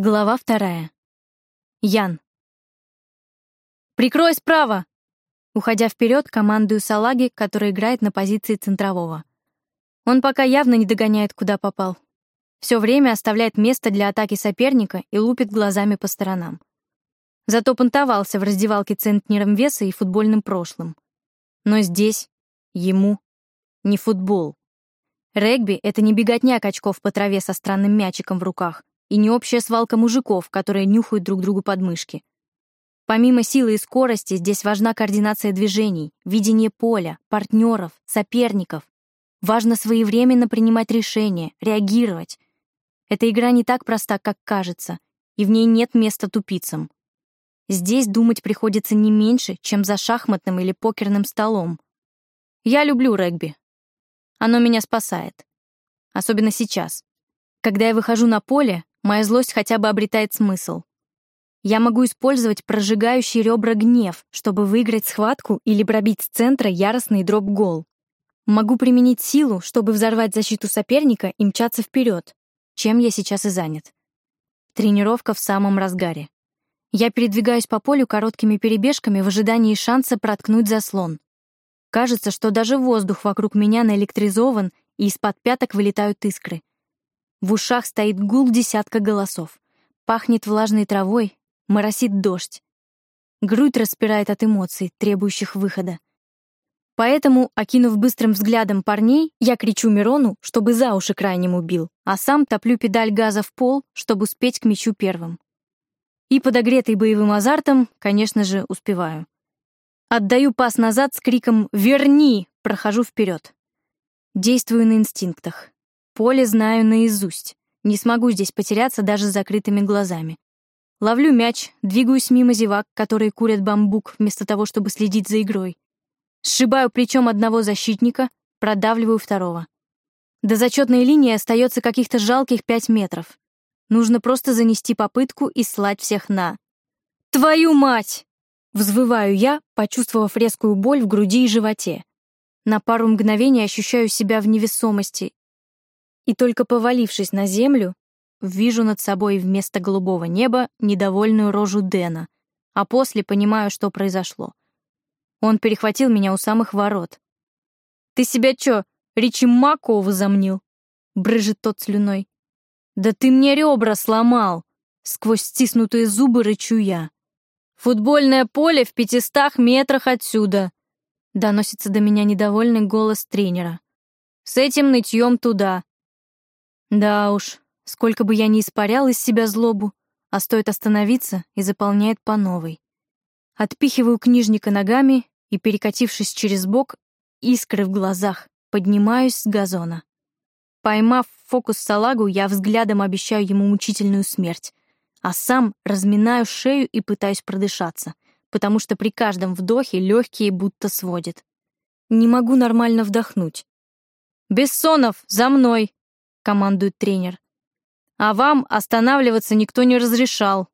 Глава вторая. Ян. «Прикрой справа!» Уходя вперед, командую Салаги, который играет на позиции центрового. Он пока явно не догоняет, куда попал. Все время оставляет место для атаки соперника и лупит глазами по сторонам. Зато понтовался в раздевалке центнером веса и футбольным прошлым. Но здесь ему не футбол. Регби — это не беготня качков по траве со странным мячиком в руках, и не общая свалка мужиков, которые нюхают друг другу подмышки. Помимо силы и скорости, здесь важна координация движений, видение поля, партнеров, соперников. Важно своевременно принимать решения, реагировать. Эта игра не так проста, как кажется, и в ней нет места тупицам. Здесь думать приходится не меньше, чем за шахматным или покерным столом. Я люблю регби. Оно меня спасает. Особенно сейчас. Когда я выхожу на поле, моя злость хотя бы обретает смысл. Я могу использовать прожигающий ребра гнев, чтобы выиграть схватку или пробить с центра яростный дроп-гол. Могу применить силу, чтобы взорвать защиту соперника и мчаться вперед, чем я сейчас и занят. Тренировка в самом разгаре. Я передвигаюсь по полю короткими перебежками в ожидании шанса проткнуть заслон. Кажется, что даже воздух вокруг меня наэлектризован, и из-под пяток вылетают искры. В ушах стоит гул десятка голосов. Пахнет влажной травой, моросит дождь. Грудь распирает от эмоций, требующих выхода. Поэтому, окинув быстрым взглядом парней, я кричу Мирону, чтобы за уши крайним убил, а сам топлю педаль газа в пол, чтобы успеть к мячу первым. И подогретый боевым азартом, конечно же, успеваю. Отдаю пас назад с криком «Верни!» прохожу вперед. Действую на инстинктах. Поле знаю наизусть. Не смогу здесь потеряться даже с закрытыми глазами. Ловлю мяч, двигаюсь мимо зевак, которые курят бамбук вместо того, чтобы следить за игрой. Сшибаю плечом одного защитника, продавливаю второго. До зачетной линии остается каких-то жалких пять метров. Нужно просто занести попытку и слать всех на. «Твою мать!» Взвываю я, почувствовав резкую боль в груди и животе. На пару мгновений ощущаю себя в невесомости и только повалившись на землю, вижу над собой вместо голубого неба недовольную рожу Дэна, а после понимаю, что произошло. Он перехватил меня у самых ворот. «Ты себя чё, Ричи Мако возомнил?» — брыжет тот слюной. «Да ты мне ребра сломал!» — сквозь стиснутые зубы рычу я. «Футбольное поле в пятистах метрах отсюда!» — доносится до меня недовольный голос тренера. «С этим нытьем туда. Да уж, сколько бы я ни испарял из себя злобу, а стоит остановиться и заполняет по новой. Отпихиваю книжника ногами и, перекатившись через бок, искры в глазах, поднимаюсь с газона. Поймав фокус салагу, я взглядом обещаю ему мучительную смерть, а сам разминаю шею и пытаюсь продышаться, потому что при каждом вдохе легкие будто сводит. Не могу нормально вдохнуть. «Бессонов, за мной!» Командует тренер. А вам останавливаться никто не разрешал,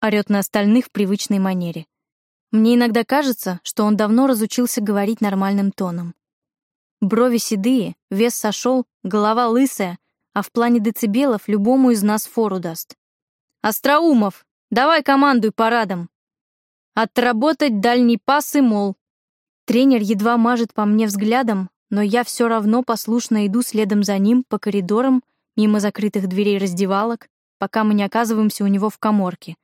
орёт на остальных в привычной манере. Мне иногда кажется, что он давно разучился говорить нормальным тоном. Брови седые, вес сошел, голова лысая, а в плане децибелов любому из нас фору даст. «Остроумов, давай командуй парадом!» «Отработать дальний пас и мол!» Тренер едва мажет по мне взглядом, но я все равно послушно иду следом за ним по коридорам, мимо закрытых дверей раздевалок, пока мы не оказываемся у него в коморке.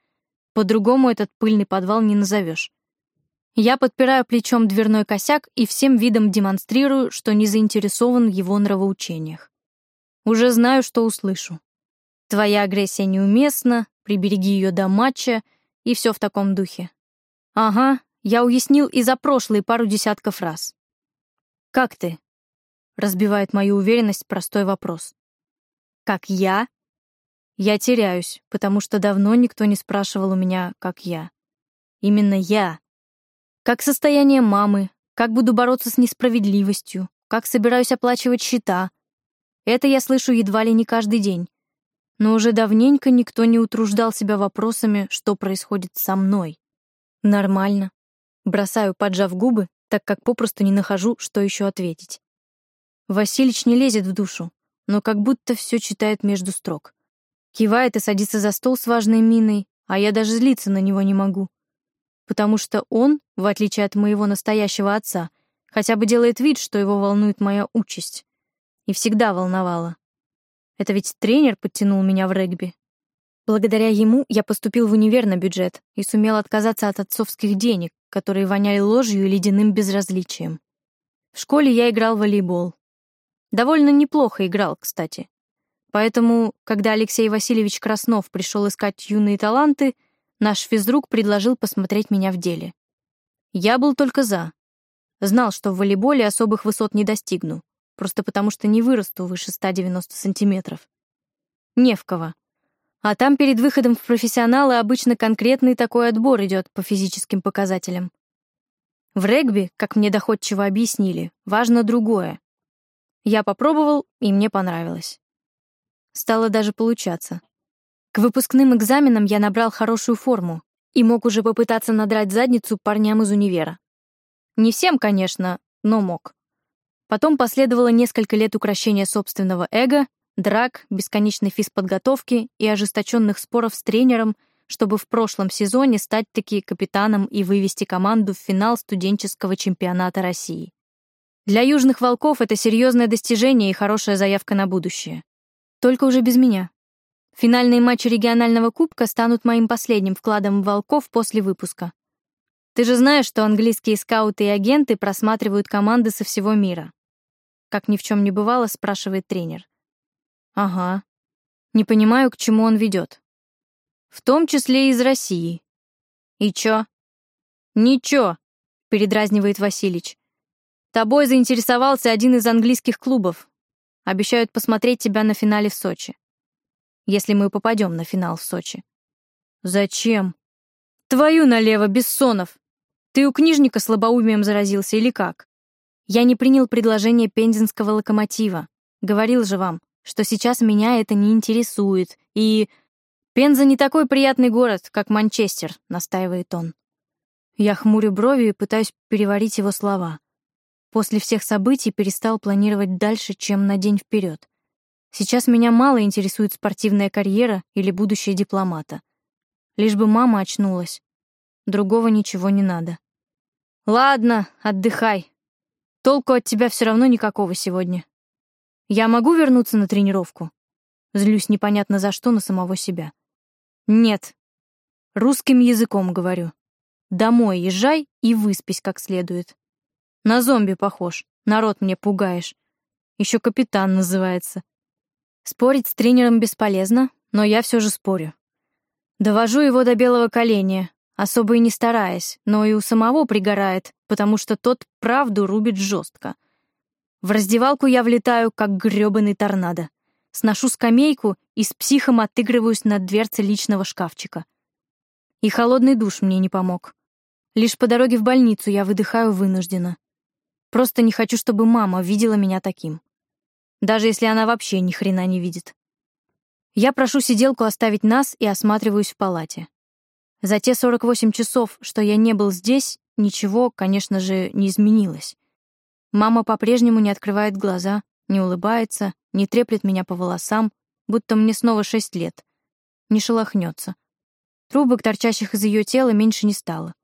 По-другому этот пыльный подвал не назовешь. Я подпираю плечом дверной косяк и всем видом демонстрирую, что не заинтересован в его нравоучениях. Уже знаю, что услышу. Твоя агрессия неуместна, прибереги ее до матча и все в таком духе. Ага, я уяснил и за прошлые пару десятков раз. «Как ты?» — разбивает мою уверенность простой вопрос. «Как я?» Я теряюсь, потому что давно никто не спрашивал у меня, как я. Именно я. Как состояние мамы, как буду бороться с несправедливостью, как собираюсь оплачивать счета. Это я слышу едва ли не каждый день. Но уже давненько никто не утруждал себя вопросами, что происходит со мной. Нормально. Бросаю, поджав губы, так как попросту не нахожу, что еще ответить. Василич не лезет в душу, но как будто все читает между строк. Кивает и садится за стол с важной миной, а я даже злиться на него не могу. Потому что он, в отличие от моего настоящего отца, хотя бы делает вид, что его волнует моя участь. И всегда волновала. Это ведь тренер подтянул меня в регби. Благодаря ему я поступил в универ на бюджет и сумел отказаться от отцовских денег, которые воняли ложью и ледяным безразличием. В школе я играл в волейбол. Довольно неплохо играл, кстати. Поэтому, когда Алексей Васильевич Краснов пришел искать юные таланты, наш физрук предложил посмотреть меня в деле. Я был только за. Знал, что в волейболе особых высот не достигну, просто потому что не вырасту выше 190 сантиметров. Не в кого. А там перед выходом в профессионалы обычно конкретный такой отбор идет по физическим показателям. В регби, как мне доходчиво объяснили, важно другое. Я попробовал, и мне понравилось. Стало даже получаться. К выпускным экзаменам я набрал хорошую форму и мог уже попытаться надрать задницу парням из универа. Не всем, конечно, но мог. Потом последовало несколько лет укрощения собственного эго, драк, бесконечной физподготовки и ожесточенных споров с тренером, чтобы в прошлом сезоне стать таки капитаном и вывести команду в финал студенческого чемпионата России. Для южных волков это серьезное достижение и хорошая заявка на будущее. Только уже без меня. Финальные матчи регионального кубка станут моим последним вкладом в волков после выпуска. Ты же знаешь, что английские скауты и агенты просматривают команды со всего мира. Как ни в чем не бывало, спрашивает тренер. Ага. Не понимаю, к чему он ведет. В том числе из России. И чё? Ничего, передразнивает Василич. Тобой заинтересовался один из английских клубов, Обещают посмотреть тебя на финале в Сочи. Если мы попадем на финал в Сочи. Зачем? Твою налево, Бессонов! Ты у книжника слабоумием заразился или как? Я не принял предложение пензенского локомотива. Говорил же вам, что сейчас меня это не интересует. И... Пенза не такой приятный город, как Манчестер, настаивает он. Я хмурю брови и пытаюсь переварить его слова. После всех событий перестал планировать дальше, чем на день вперед. Сейчас меня мало интересует спортивная карьера или будущее дипломата. Лишь бы мама очнулась. Другого ничего не надо. Ладно, отдыхай. Толку от тебя все равно никакого сегодня. Я могу вернуться на тренировку? Злюсь непонятно за что на самого себя. Нет. Русским языком говорю. Домой езжай и выспись как следует. На зомби похож. Народ мне пугаешь. Еще капитан называется. Спорить с тренером бесполезно, но я все же спорю. Довожу его до белого коленя, особо и не стараясь, но и у самого пригорает, потому что тот правду рубит жестко. В раздевалку я влетаю, как грёбаный торнадо. Сношу скамейку и с психом отыгрываюсь над дверцей личного шкафчика. И холодный душ мне не помог. Лишь по дороге в больницу я выдыхаю вынужденно. Просто не хочу, чтобы мама видела меня таким. Даже если она вообще ни хрена не видит. Я прошу сиделку оставить нас и осматриваюсь в палате. За те 48 часов, что я не был здесь, ничего, конечно же, не изменилось. Мама по-прежнему не открывает глаза, не улыбается, не треплет меня по волосам, будто мне снова шесть лет. Не шелохнется. Трубок, торчащих из ее тела, меньше не стало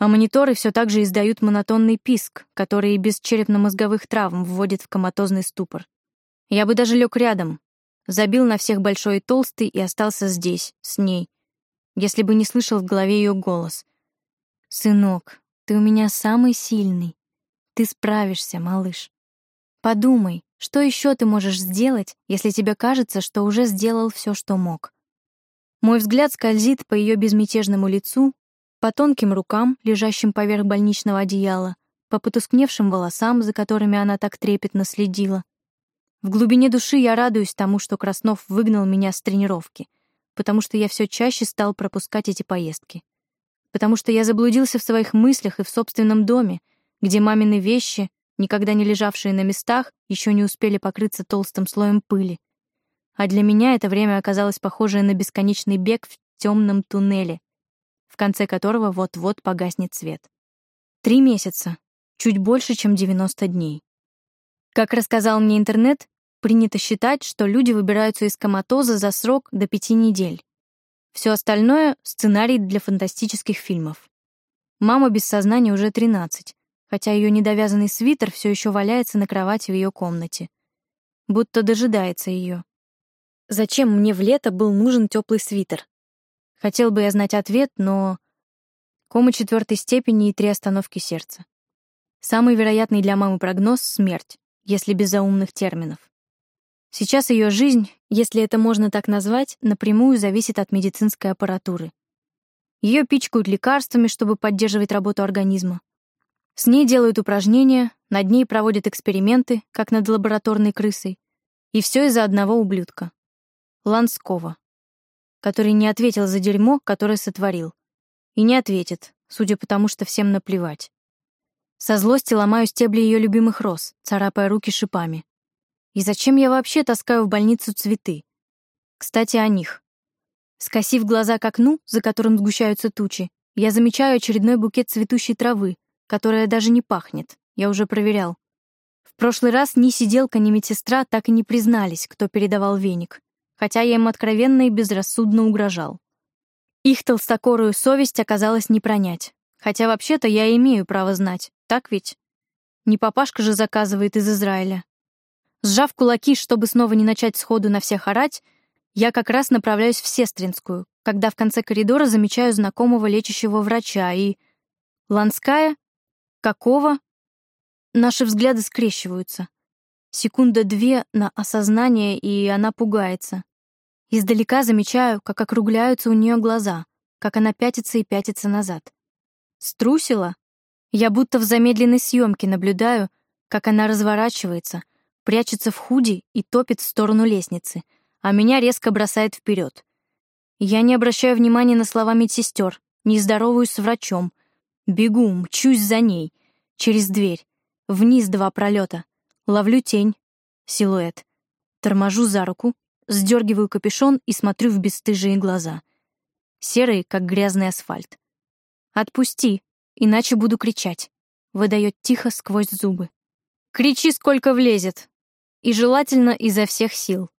а мониторы все так же издают монотонный писк, который и без черепно-мозговых травм вводит в коматозный ступор. Я бы даже лег рядом, забил на всех большой и толстый и остался здесь, с ней, если бы не слышал в голове ее голос. «Сынок, ты у меня самый сильный. Ты справишься, малыш. Подумай, что еще ты можешь сделать, если тебе кажется, что уже сделал все, что мог?» Мой взгляд скользит по ее безмятежному лицу, по тонким рукам, лежащим поверх больничного одеяла, по потускневшим волосам, за которыми она так трепетно следила. В глубине души я радуюсь тому, что Краснов выгнал меня с тренировки, потому что я все чаще стал пропускать эти поездки. Потому что я заблудился в своих мыслях и в собственном доме, где мамины вещи, никогда не лежавшие на местах, еще не успели покрыться толстым слоем пыли. А для меня это время оказалось похожее на бесконечный бег в темном туннеле, конце которого вот-вот погаснет свет. Три месяца, чуть больше, чем 90 дней. Как рассказал мне интернет, принято считать, что люди выбираются из коматоза за срок до пяти недель. Все остальное — сценарий для фантастических фильмов. Мама без сознания уже 13, хотя ее недовязанный свитер все еще валяется на кровати в ее комнате. Будто дожидается ее. Зачем мне в лето был нужен теплый свитер? Хотел бы я знать ответ, но... Кома четвертой степени и три остановки сердца. Самый вероятный для мамы прогноз — смерть, если без заумных терминов. Сейчас ее жизнь, если это можно так назвать, напрямую зависит от медицинской аппаратуры. Ее пичкают лекарствами, чтобы поддерживать работу организма. С ней делают упражнения, над ней проводят эксперименты, как над лабораторной крысой. И все из-за одного ублюдка. Ланского. Который не ответил за дерьмо, которое сотворил. И не ответит, судя по тому, что всем наплевать. Со злости ломаю стебли ее любимых роз, царапая руки шипами. И зачем я вообще таскаю в больницу цветы? Кстати, о них. Скосив глаза к окну, за которым сгущаются тучи, я замечаю очередной букет цветущей травы, которая даже не пахнет. Я уже проверял. В прошлый раз ни сиделка, ни медсестра так и не признались, кто передавал веник, хотя я им откровенно и безрассудно угрожал. Их толстокорую совесть оказалось не пронять. Хотя вообще-то я имею право знать, так ведь? Не папашка же заказывает из Израиля. Сжав кулаки, чтобы снова не начать сходу на всех орать, я как раз направляюсь в Сестринскую, когда в конце коридора замечаю знакомого лечащего врача и... Ланская? Какого? Наши взгляды скрещиваются. Секунда-две на осознание, и она пугается. Издалека замечаю, как округляются у нее глаза, как она пятится и пятится назад. Струсила? Я будто в замедленной съемке наблюдаю, как она разворачивается, прячется в худи и топит в сторону лестницы, а меня резко бросает вперед. Я не обращаю внимания на слова медсестер, не здороваюсь с врачом. Бегу, мчусь за ней, через дверь, вниз два пролета, ловлю тень, силуэт, торможу за руку, сдергиваю капюшон и смотрю в бесстыжие глаза. Серые, как грязный асфальт. «Отпусти, иначе буду кричать», — выдает тихо сквозь зубы. «Кричи, сколько влезет, и желательно изо всех сил.